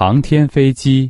航天飞机。